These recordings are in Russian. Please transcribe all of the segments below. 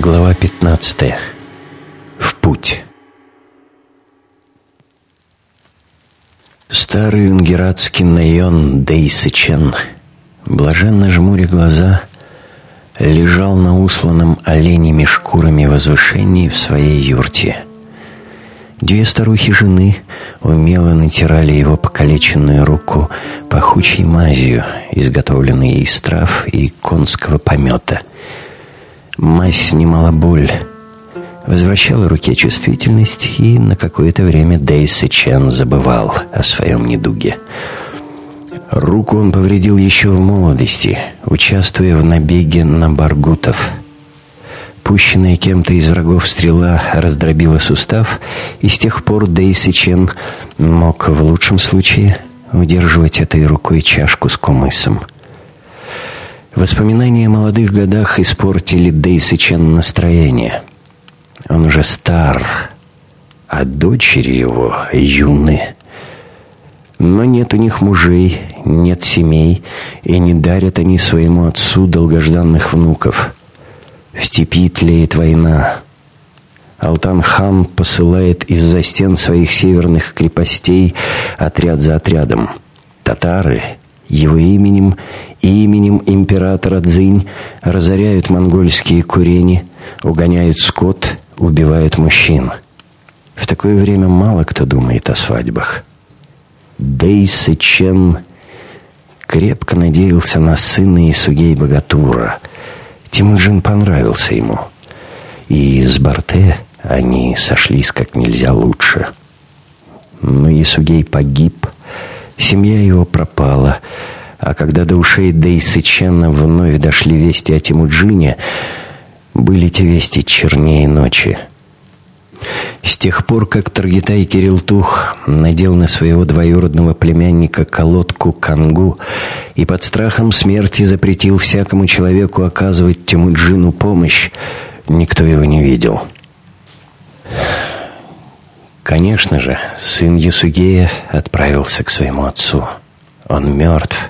Глава 15. В путь. Старый унгератский наен Дейсычен, блаженно жмуря глаза, лежал на усланном оленями шкурами возвышении в своей юрте. Две старухи-жены умело натирали его покалеченную руку пахучей мазью, изготовленной из трав и конского помета. Мазь снимала боль, возвращала руке чувствительность, и на какое-то время Дейси Чен забывал о своем недуге. Руку он повредил еще в молодости, участвуя в набеге на баргутов – Пущенная кем-то из врагов стрела раздробила сустав, и с тех пор Дейси Чен мог в лучшем случае удерживать этой рукой чашку с кумысом. Воспоминания о молодых годах испортили Дейси Чен настроение. Он уже стар, а дочери его юны. Но нет у них мужей, нет семей, и не дарят они своему отцу долгожданных внуков. В степи тлеет война. Алтан-хан посылает из-за стен своих северных крепостей отряд за отрядом. Татары его именем и именем императора Цзинь разоряют монгольские курени, угоняют скот, убивают мужчин. В такое время мало кто думает о свадьбах. Дэй Сычен крепко надеялся на сына Исугей Богатура — Тимуджин понравился ему. И с Барте они сошлись как нельзя лучше. Но Исугей погиб, семья его пропала, а когда до ушей Дейсы Чена вновь дошли вести о Тимуджине, были те вести чернее ночи. С тех пор, как Таргитай Кирилтух надел на своего двоюродного племянника колодку Кангу и под страхом смерти запретил всякому человеку оказывать Тимуджину помощь, никто его не видел. Конечно же, сын Ясугея отправился к своему отцу. Он мертв.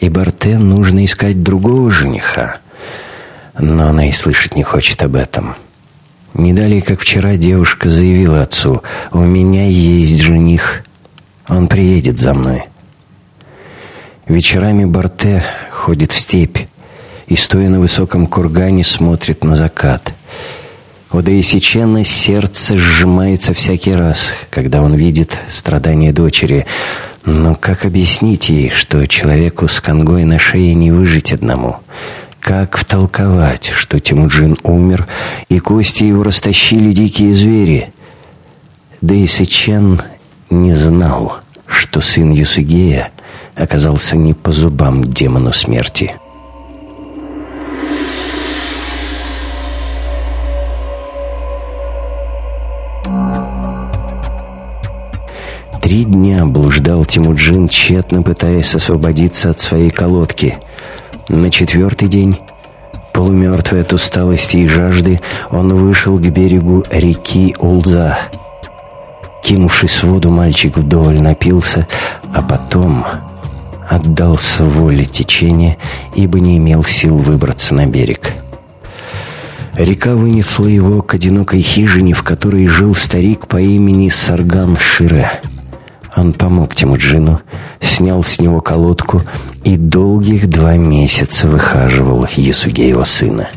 И Барте нужно искать другого жениха. Но она и слышать не хочет об этом. — не далее, как вчера, девушка заявила отцу, «У меня есть жених, он приедет за мной». Вечерами Барте ходит в степь и, стоя на высоком кургане, смотрит на закат. У Деисичена сердце сжимается всякий раз, когда он видит страдания дочери. Но как объяснить ей, что человеку с конгой на шее не выжить одному – как втолковать, что Тимуджин умер, и кости его растащили дикие звери? Да и Сычен не знал, что сын Юсугея оказался не по зубам демону смерти. Три дня блуждал Тимуджин, тщетно пытаясь освободиться от своей колодки – на четвертый день, полумертвый от усталости и жажды, он вышел к берегу реки Улза. Кинувшись в воду, мальчик вдоволь напился, а потом отдался воле течения, ибо не имел сил выбраться на берег. Река вынесла его к одинокой хижине, в которой жил старик по имени Сарган Шире. Он помог Тимуджину, снял с него колодку и долгих два месяца выхаживал Ясугеева сына.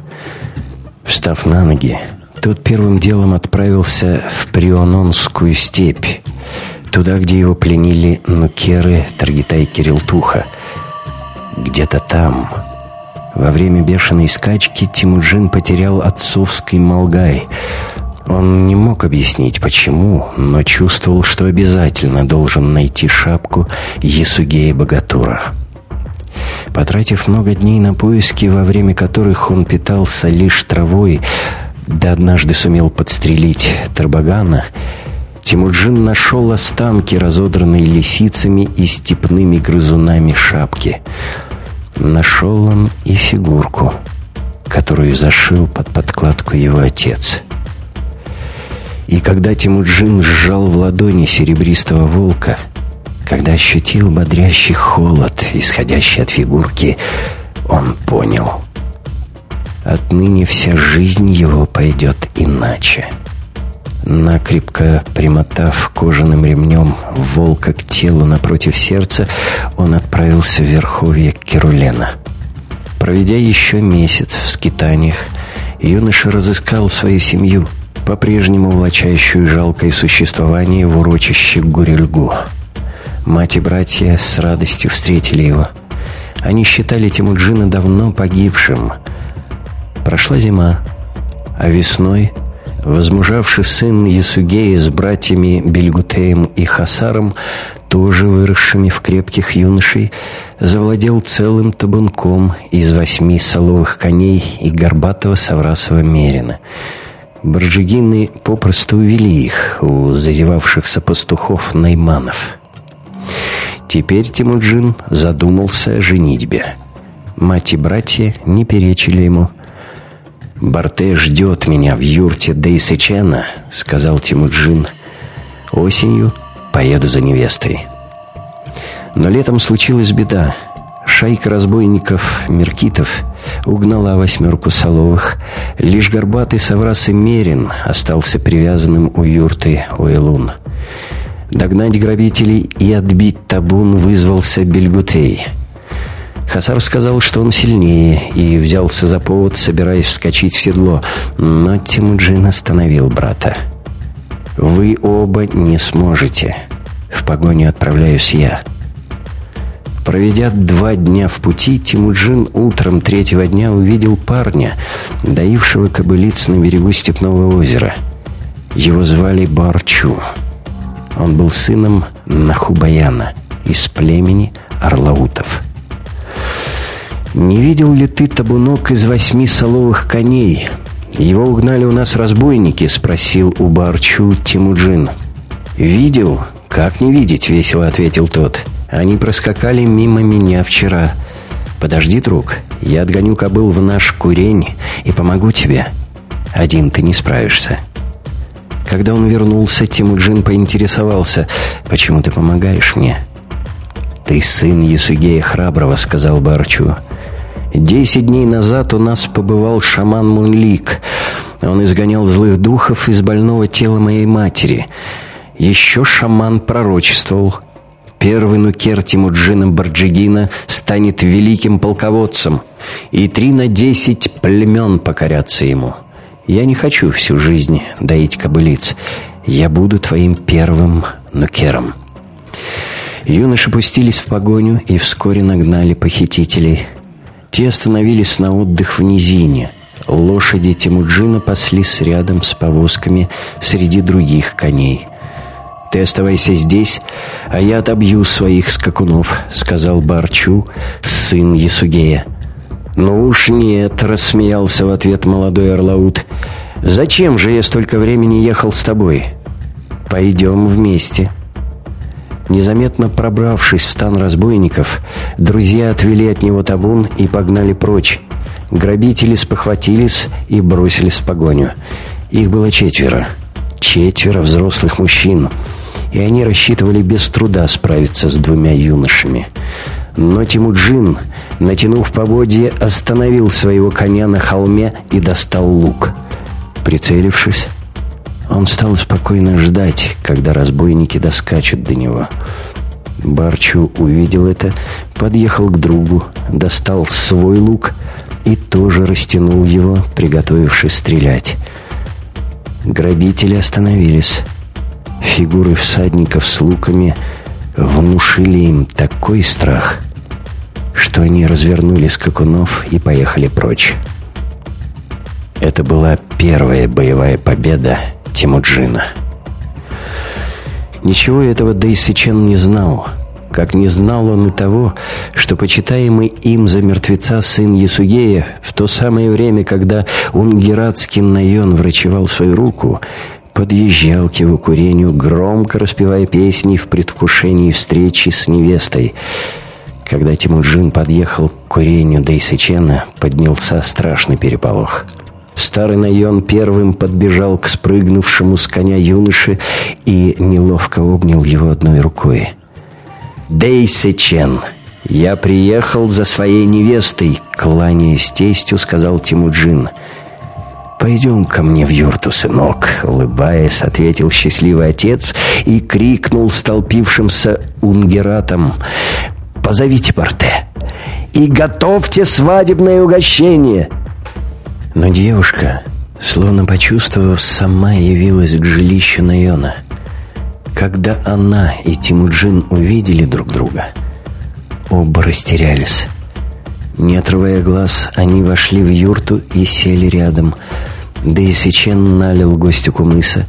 Встав на ноги, тот первым делом отправился в Приононскую степь, туда, где его пленили нукеры Таргитай Кирилтуха. Где-то там, во время бешеной скачки, Тимуджин потерял отцовский Малгай. Он не мог объяснить, почему, но чувствовал, что обязательно должен найти шапку Ясугея Богатура. Потратив много дней на поиски, во время которых он питался лишь травой, да однажды сумел подстрелить Тарбагана, Тимуджин нашел останки, разодранные лисицами и степными грызунами шапки. Нашел он и фигурку, которую зашил под подкладку его отец. И когда Тимуджин сжал в ладони серебристого волка — когда ощутил бодрящий холод, исходящий от фигурки, он понял. Отныне вся жизнь его пойдет иначе. Накрепко примотав кожаным ремнем волка к телу напротив сердца, он отправился в верховье Керулена. Проведя еще месяц в скитаниях, юноша разыскал свою семью, по-прежнему влачающую жалкое существование в урочище Гурильгу. Мать и братья с радостью встретили его. Они считали Тимуджина давно погибшим. Прошла зима, а весной – Возмужавший сын Ясугея с братьями Бельгутеем и Хасаром, тоже выросшими в крепких юношей, завладел целым табунком из восьми соловых коней и горбатого саврасова мерина. Барджигины попросту увели их у зазевавшихся пастухов Найманов. Теперь Тимуджин задумался о женитьбе. Мать и братья не перечили ему – «Барте ждет меня в юрте Дейсычена», — сказал Тимуджин. «Осенью поеду за невестой». Но летом случилась беда. Шайка разбойников-меркитов угнала восьмерку соловых. Лишь горбатый Саврас и Мерин остался привязанным у юрты Уэлун. Догнать грабителей и отбить табун вызвался Бельгутей — Хасар сказал, что он сильнее, и взялся за повод, собираясь вскочить в седло, но Тимуджин остановил брата. «Вы оба не сможете. В погоню отправляюсь я». Проведя два дня в пути, Тимуджин утром третьего дня увидел парня, доившего кобылиц на берегу Степного озера. Его звали Барчу. Он был сыном Нахубаяна из племени Орлаутов. «Не видел ли ты табунок из восьми соловых коней? Его угнали у нас разбойники», — спросил у Барчу Тимуджин. «Видел? Как не видеть?» — весело ответил тот. «Они проскакали мимо меня вчера. Подожди, друг, я отгоню кобыл в наш курень и помогу тебе. Один ты не справишься». Когда он вернулся, Тимуджин поинтересовался, «Почему ты помогаешь мне?» «Ты сын Юсугея Храброго», — сказал Барчу. Десять дней назад у нас побывал шаман Мунлик. Он изгонял злых духов из больного тела моей матери. Еще шаман пророчествовал. Первый нукер Тимуджина Барджигина станет великим полководцем, и три на десять племен покорятся ему. Я не хочу всю жизнь доить кобылиц. Я буду твоим первым нукером». Юноши пустились в погоню и вскоре нагнали похитителей – те остановились на отдых в низине. Лошади Тимуджина паслись рядом с повозками среди других коней. «Ты оставайся здесь, а я отобью своих скакунов», — сказал Барчу, сын Ясугея. «Ну уж нет», — рассмеялся в ответ молодой Орлаут. «Зачем же я столько времени ехал с тобой? Пойдем вместе». Незаметно пробравшись в стан разбойников, друзья отвели от него табун и погнали прочь. Грабители спохватились и бросились в погоню. Их было четверо. Четверо взрослых мужчин. И они рассчитывали без труда справиться с двумя юношами. Но Тимуджин, натянув поводье, остановил своего коня на холме и достал лук. Прицелившись, он стал спокойно ждать, когда разбойники доскачут до него. Барчу увидел это, подъехал к другу, достал свой лук и тоже растянул его, приготовившись стрелять. Грабители остановились. Фигуры всадников с луками внушили им такой страх, что они развернули скакунов и поехали прочь. Это была первая боевая победа Тимуджина. Ничего этого Дейсичен не знал, как не знал он и того, что почитаемый им за мертвеца сын Ясугея в то самое время, когда Унгератский Найон врачевал свою руку, подъезжал к его курению, громко распевая песни в предвкушении встречи с невестой. Когда Тимуджин подъехал к курению Дейсичена, поднялся страшный переполох — Старый Найон первым подбежал к спрыгнувшему с коня юноше и неловко обнял его одной рукой. «Дейсе Чен, «Я приехал за своей невестой», — кланяясь тестью, сказал Тимуджин. «Пойдем ко мне в юрту, сынок», — улыбаясь, ответил счастливый отец и крикнул столпившимся унгератам. «Позовите Барте и готовьте свадебное угощение!» Но девушка, словно почувствовав, сама явилась к жилищу Найона. Когда она и Тимуджин увидели друг друга, оба растерялись. Не отрывая глаз, они вошли в юрту и сели рядом. Да и Сечен налил гостю кумыса.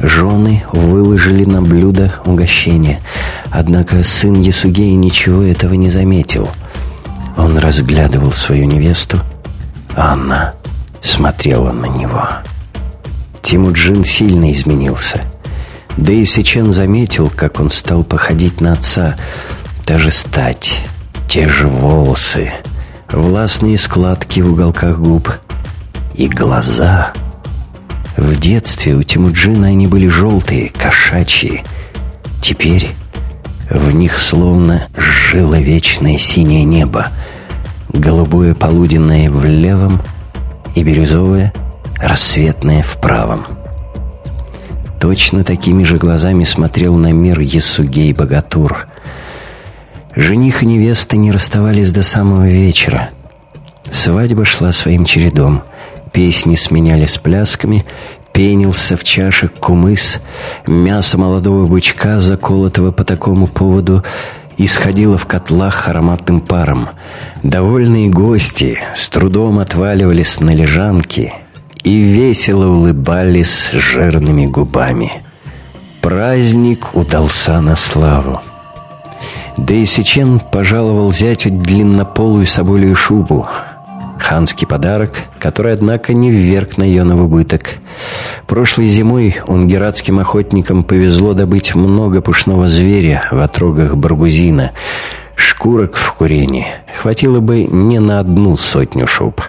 Жены выложили на блюдо угощение. Однако сын Ясугей ничего этого не заметил. Он разглядывал свою невесту, а она смотрела на него. Тимуджин сильно изменился. Да и Сечен заметил, как он стал походить на отца. Даже стать, те же волосы, властные складки в уголках губ и глаза. В детстве у Тимуджина они были желтые, кошачьи. Теперь в них словно жило вечное синее небо, голубое полуденное в левом — и бирюзовое, рассветное в правом. Точно такими же глазами смотрел на мир Ясугей Богатур. Жених и невеста не расставались до самого вечера. Свадьба шла своим чередом. Песни сменялись плясками, пенился в чашек кумыс, мясо молодого бычка, заколотого по такому поводу, исходило в котлах ароматным паром. Довольные гости с трудом отваливались на лежанки и весело улыбались жирными губами. Праздник удался на славу. Дейсичен пожаловал зятю длиннополую соболью шубу — Ханский подарок, который, однако, не вверг на ее на убыток. Прошлой зимой унгератским охотникам повезло добыть много пушного зверя в отрогах Баргузина. Шкурок в курении хватило бы не на одну сотню шуб.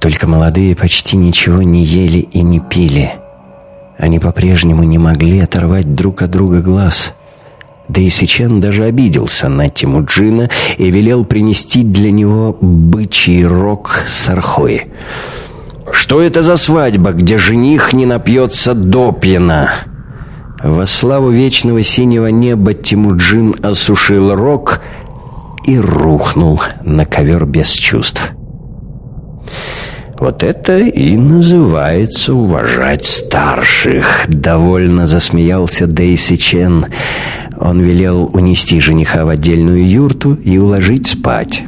Только молодые почти ничего не ели и не пили. Они по-прежнему не могли оторвать друг от друга глаз – да и Сичен даже обиделся на Тимуджина и велел принести для него бычий рог с архой. «Что это за свадьба, где жених не напьется допьяна?» Во славу вечного синего неба Тимуджин осушил рог и рухнул на ковер без чувств. «Вот это и называется уважать старших», — довольно засмеялся Дейси Чен. Он велел унести жениха в отдельную юрту и уложить спать.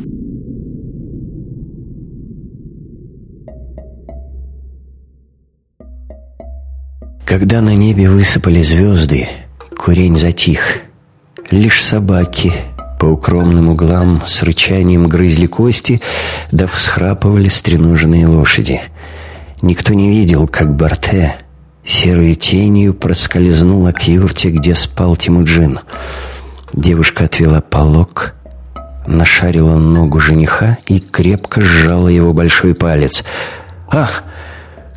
Когда на небе высыпали звезды, курень затих. Лишь собаки по укромным углам с рычанием грызли кости, да всхрапывали стреноженные лошади. Никто не видел, как Барте серой тенью проскользнула к юрте, где спал Тимуджин. Девушка отвела полог, нашарила ногу жениха и крепко сжала его большой палец. «Ах!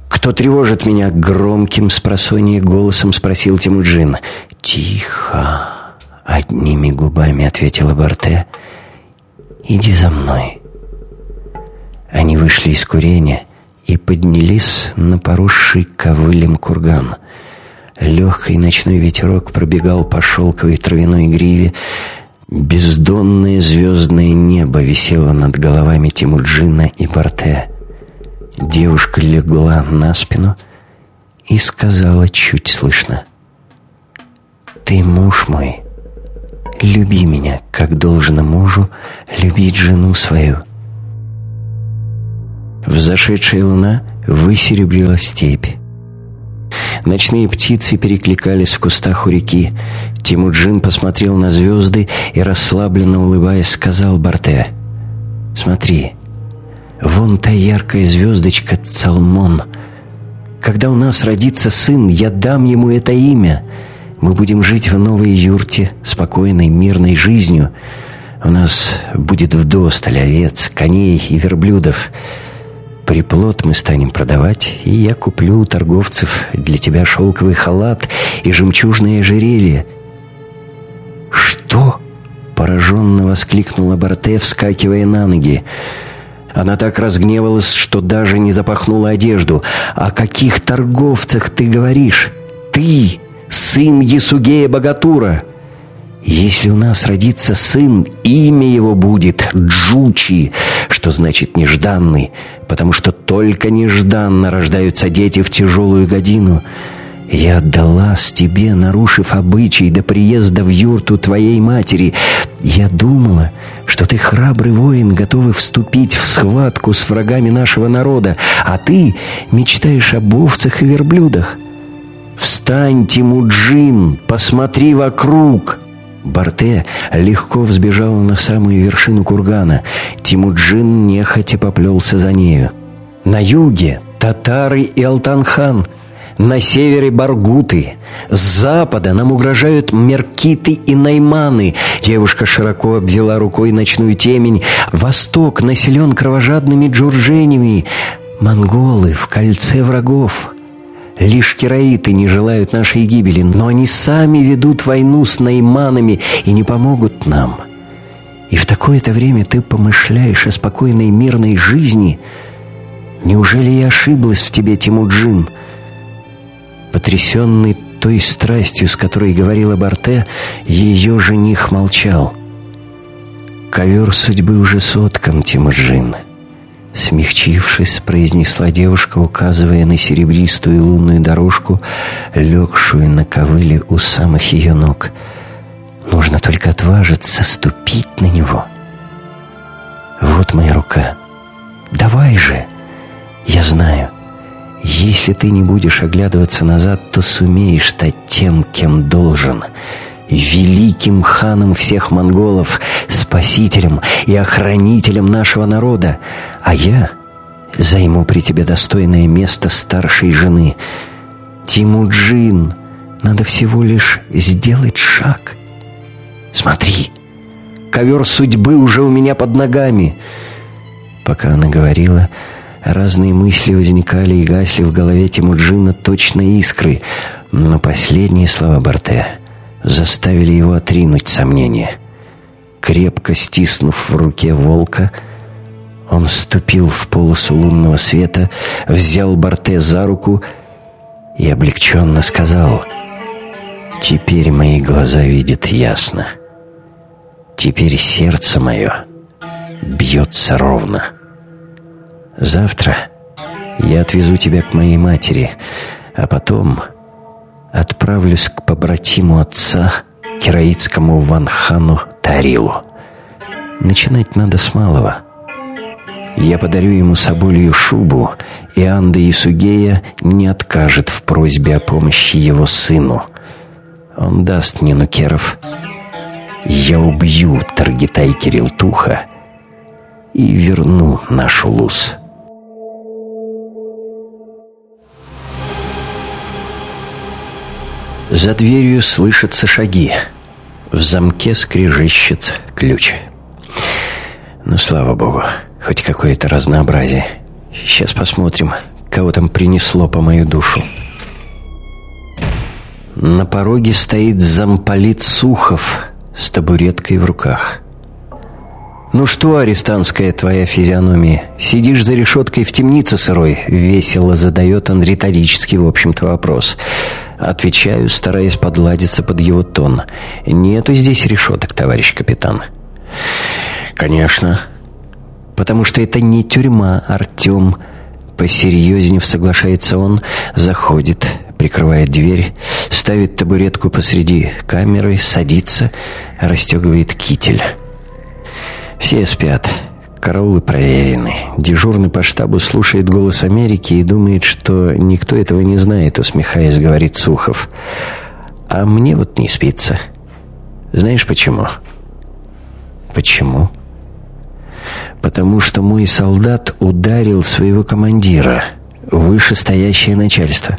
Кто тревожит меня?» — громким с голосом спросил Тимуджин. «Тихо!» — одними губами ответила Барте. «Иди за мной». Они вышли из курения — и поднялись на поросший ковылем курган. Легкий ночной ветерок пробегал по шелковой травяной гриве. Бездонное звездное небо висело над головами Тимуджина и Барте. Девушка легла на спину и сказала чуть слышно. «Ты муж мой, люби меня, как должно мужу любить жену свою». Взошедшая луна высеребрила степь. Ночные птицы перекликались в кустах у реки. Тимуджин посмотрел на звезды и, расслабленно улыбаясь, сказал Барте, «Смотри, вон та яркая звездочка Цалмон. Когда у нас родится сын, я дам ему это имя. Мы будем жить в новой юрте, спокойной, мирной жизнью. У нас будет вдосталь овец, коней и верблюдов». Приплод мы станем продавать, и я куплю у торговцев для тебя шелковый халат и жемчужное ожерелье». «Что?» Пораженно воскликнула Барте, вскакивая на ноги. Она так разгневалась, что даже не запахнула одежду. «О каких торговцах ты говоришь? Ты, сын Ясугея Богатура!» Если у нас родится сын, имя его будет Джучи, что значит нежданный, потому что только нежданно рождаются дети в тяжелую годину. Я отдалась тебе, нарушив обычай до приезда в юрту твоей матери. Я думала, что ты храбрый воин, готовый вступить в схватку с врагами нашего народа, а ты мечтаешь об овцах и верблюдах. Встань, Тимуджин, посмотри вокруг!» Барте легко взбежал на самую вершину кургана. Тимуджин нехотя поплелся за нею. На юге татары и Алтанхан, на севере Баргуты, с запада нам угрожают меркиты и найманы. Девушка широко обвела рукой ночную темень. Восток населен кровожадными джурженями. Монголы в кольце врагов. Лишь кераиты не желают нашей гибели, но они сами ведут войну с найманами и не помогут нам. И в такое-то время ты помышляешь о спокойной мирной жизни. Неужели я ошиблась в тебе, Тимуджин?» Потрясенный той страстью, с которой говорила Барте, ее жених молчал. «Ковер судьбы уже соткан, Тимуджин». Смягчившись, произнесла девушка, указывая на серебристую лунную дорожку, легшую на ковыле у самых ее ног. Нужно только отважиться ступить на него. Вот моя рука. Давай же. Я знаю. Если ты не будешь оглядываться назад, то сумеешь стать тем, кем должен — великим ханом всех монголов, спасителем и охранителем нашего народа, а я займу при тебе достойное место старшей жены. Тимуджин, надо всего лишь сделать шаг. Смотри, ковер судьбы уже у меня под ногами. Пока она говорила, разные мысли возникали и гасли в голове Тимуджина точно искры, но последние слова Барте — заставили его отринуть сомнения. Крепко стиснув в руке волка, он вступил в полосу лунного света, взял Барте за руку и облегченно сказал «Теперь мои глаза видят ясно. Теперь сердце мое бьется ровно. Завтра я отвезу тебя к моей матери, а потом отправлюсь к побратиму отца, кераитскому Ванхану Тарилу. Начинать надо с малого. Я подарю ему соболью шубу, и Анда Исугея не откажет в просьбе о помощи его сыну. Он даст мне нукеров. Я убью Таргитай Кирилтуха и верну нашу луз». За дверью слышатся шаги. В замке скрежещет ключ. Ну, слава богу, хоть какое-то разнообразие. Сейчас посмотрим, кого там принесло по мою душу. На пороге стоит замполит Сухов с табуреткой в руках. «Ну что, арестантская твоя физиономия, сидишь за решеткой в темнице сырой?» Весело задает он риторический, в общем-то, вопрос. Отвечаю, стараясь подладиться под его тон. «Нету здесь решеток, товарищ капитан». «Конечно». «Потому что это не тюрьма, Артем». Посерьезнев соглашается он, заходит, прикрывает дверь, ставит табуретку посреди камеры, садится, расстегивает китель. Все спят. Караулы проверены. Дежурный по штабу слушает голос Америки и думает, что никто этого не знает, усмехаясь, говорит Сухов. А мне вот не спится. Знаешь почему? Почему? Потому что мой солдат ударил своего командира, вышестоящее начальство.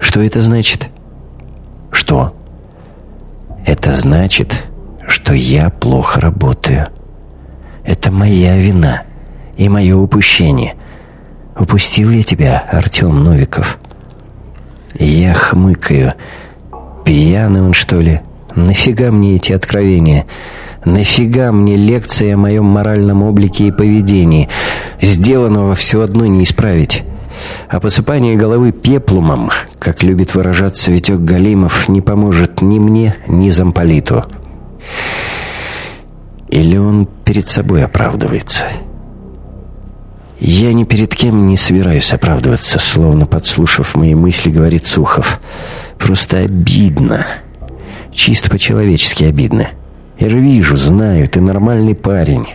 Что это значит? Что? Это значит, что я плохо работаю. Это моя вина и мое упущение. Упустил я тебя, Артем Новиков. Я хмыкаю. Пьяный он, что ли? Нафига мне эти откровения? Нафига мне лекция о моем моральном облике и поведении? Сделанного все одно не исправить. А посыпание головы пеплумом, как любит выражаться Витек Галимов, не поможет ни мне, ни замполиту. Или он перед собой оправдывается? Я ни перед кем не собираюсь оправдываться, словно подслушав мои мысли, говорит Сухов. Просто обидно. Чисто по-человечески обидно. Я же вижу, знаю, ты нормальный парень.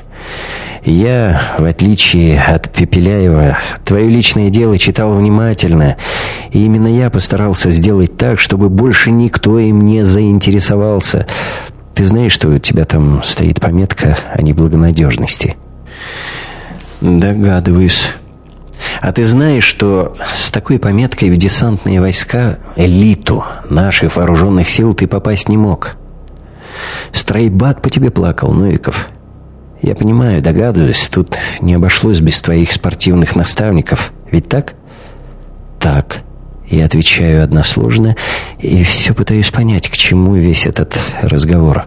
Я, в отличие от Пепеляева, твое личное дело читал внимательно, и именно я постарался сделать так, чтобы больше никто им не заинтересовался. Ты знаешь, что у тебя там стоит пометка о неблагонадежности? Догадываюсь. А ты знаешь, что с такой пометкой в десантные войска, элиту наших вооруженных сил ты попасть не мог? Стройбат по тебе плакал, Новиков. Я понимаю, догадываюсь, тут не обошлось без твоих спортивных наставников. Ведь так? Так. Я отвечаю односложно и все пытаюсь понять, к чему весь этот разговор.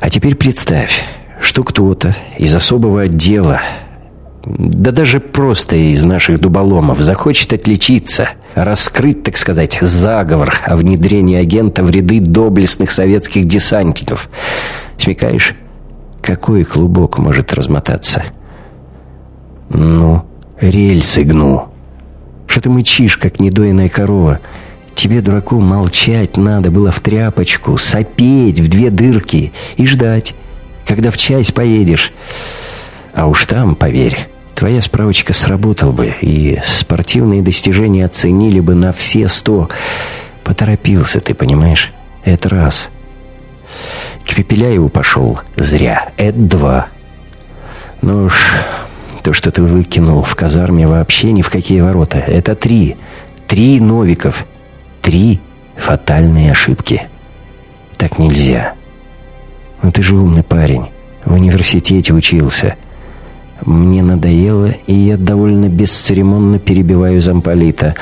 А теперь представь, что кто-то из особого отдела, да даже просто из наших дуболомов, захочет отличиться, раскрыть, так сказать, заговор о внедрении агента в ряды доблестных советских десантников. Смекаешь? Какой клубок может размотаться? Ну, рельсы гну. Что ты мычишь, как недоенная корова? Тебе, дураку, молчать надо было в тряпочку, сопеть в две дырки и ждать, когда в часть поедешь. А уж там, поверь, твоя справочка сработала бы, и спортивные достижения оценили бы на все сто. Поторопился ты, понимаешь? Это раз. К Пепеляеву пошел зря. Это два. Ну уж, то, что ты выкинул в казарме, вообще ни в какие ворота. Это три. Три Новиков. Три фатальные ошибки. Так нельзя. Ну ты же умный парень. В университете учился. Мне надоело, и я довольно бесцеремонно перебиваю замполита.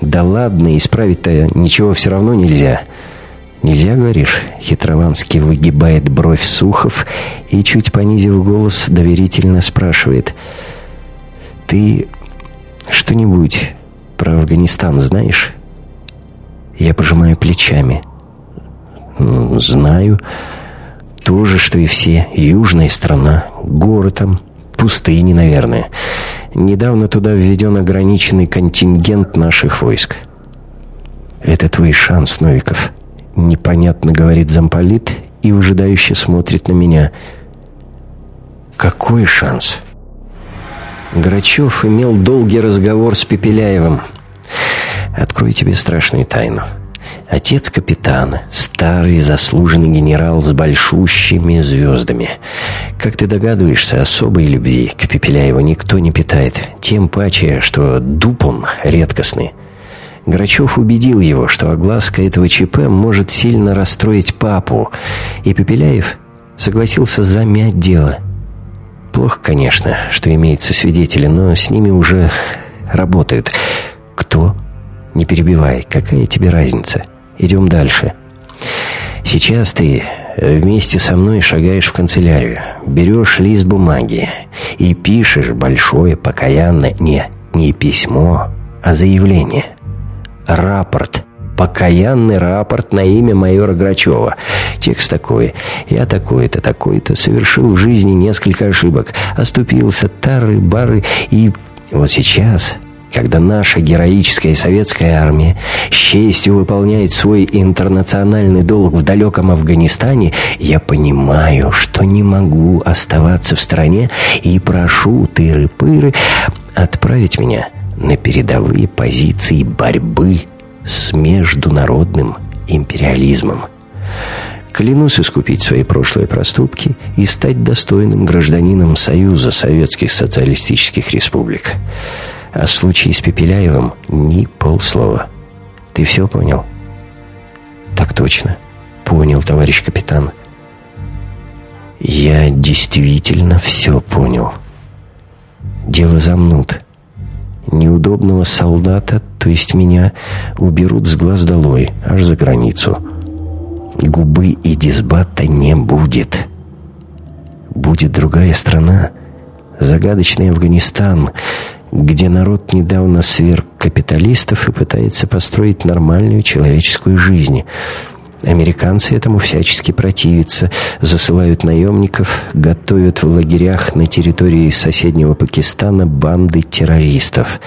Да ладно, исправить-то ничего все равно нельзя. «Нельзя, говоришь?» — хитрованский выгибает бровь Сухов и, чуть понизив голос, доверительно спрашивает. «Ты что-нибудь про Афганистан знаешь?» Я пожимаю плечами. «Ну, «Знаю. То же, что и все. Южная страна. Горы там. Пустыни, наверное. Недавно туда введен ограниченный контингент наших войск». «Это твой шанс, Новиков». Непонятно говорит замполит и выжидающе смотрит на меня. Какой шанс? Грачев имел долгий разговор с Пепеляевым. Открою тебе страшную тайну. Отец капитана, старый заслуженный генерал с большущими звездами. Как ты догадываешься, особой любви к Пепеляеву никто не питает. Тем паче, что дуб он редкостный. Грачев убедил его, что огласка этого ЧП может сильно расстроить папу, и Пепеляев согласился замять дело. Плохо, конечно, что имеются свидетели, но с ними уже работают. Кто? Не перебивай, какая тебе разница? Идем дальше. Сейчас ты вместе со мной шагаешь в канцелярию, берешь лист бумаги и пишешь большое покаянное, не, не письмо, а заявление рапорт. Покаянный рапорт на имя майора Грачева. Текст такой. Я такой-то, такой-то совершил в жизни несколько ошибок. Оступился, тары-бары. И вот сейчас, когда наша героическая советская армия с честью выполняет свой интернациональный долг в далеком Афганистане, я понимаю, что не могу оставаться в стране и прошу тыры-пыры отправить меня на передовые позиции борьбы с международным империализмом. Клянусь искупить свои прошлые проступки и стать достойным гражданином Союза Советских Социалистических Республик. О случае с Пепеляевым ни полслова. Ты все понял? Так точно. Понял, товарищ капитан. Я действительно все понял. Дело замнут неудобного солдата, то есть меня, уберут с глаз долой, аж за границу. Губы и дисбата не будет. будет другая страна, загадочный Афганистан, где народ недавно сверг капиталистов и пытается построить нормальную человеческую жизнь. Американцы этому всячески противятся, засылают наемников, готовят в лагерях на территории соседнего Пакистана банды террористов.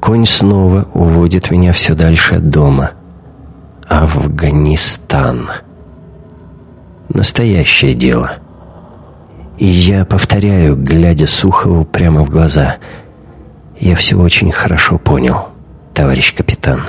Конь снова уводит меня все дальше от дома. Афганистан. Настоящее дело. И я повторяю, глядя Сухову прямо в глаза. Я все очень хорошо понял, товарищ капитан.